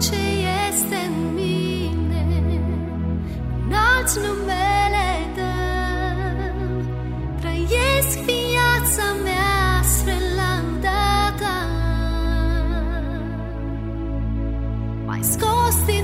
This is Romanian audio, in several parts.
ce este în mine, înalți numele tău. Trăiesc viața mea spre landa. Mai scos din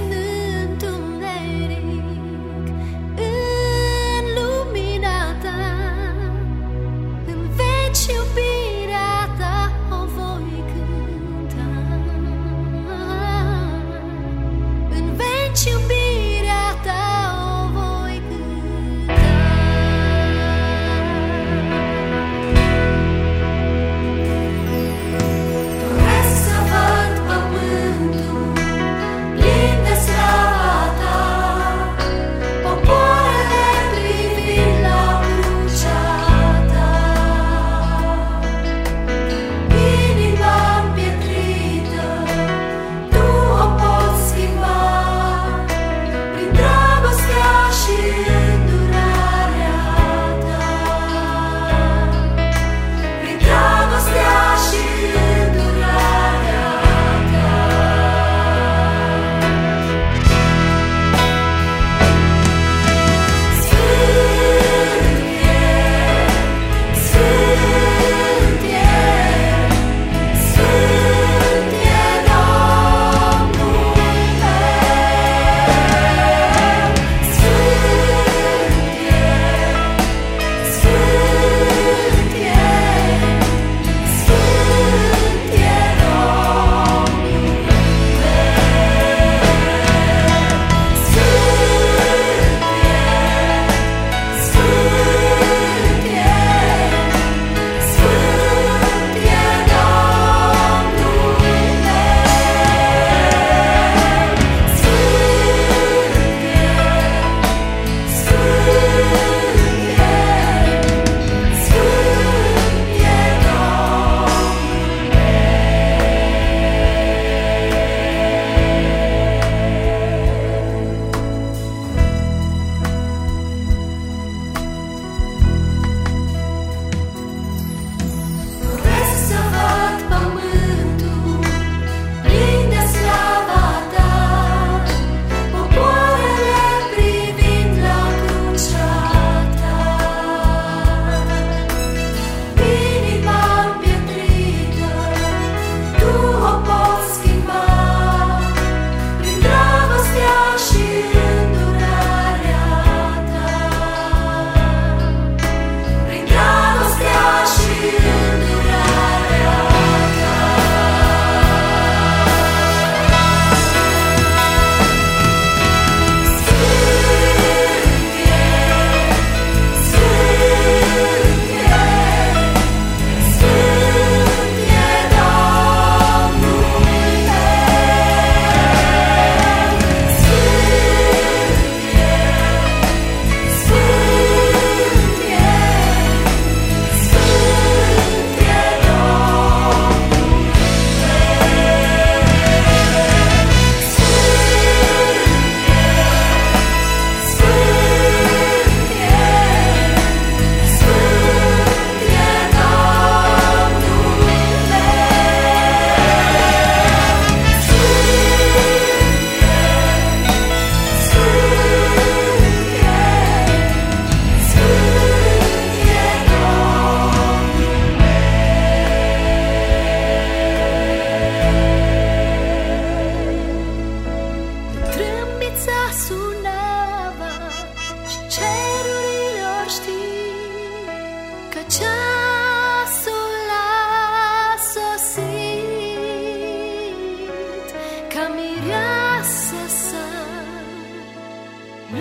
ca mireasă să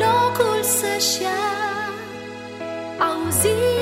locul să-și ia auzit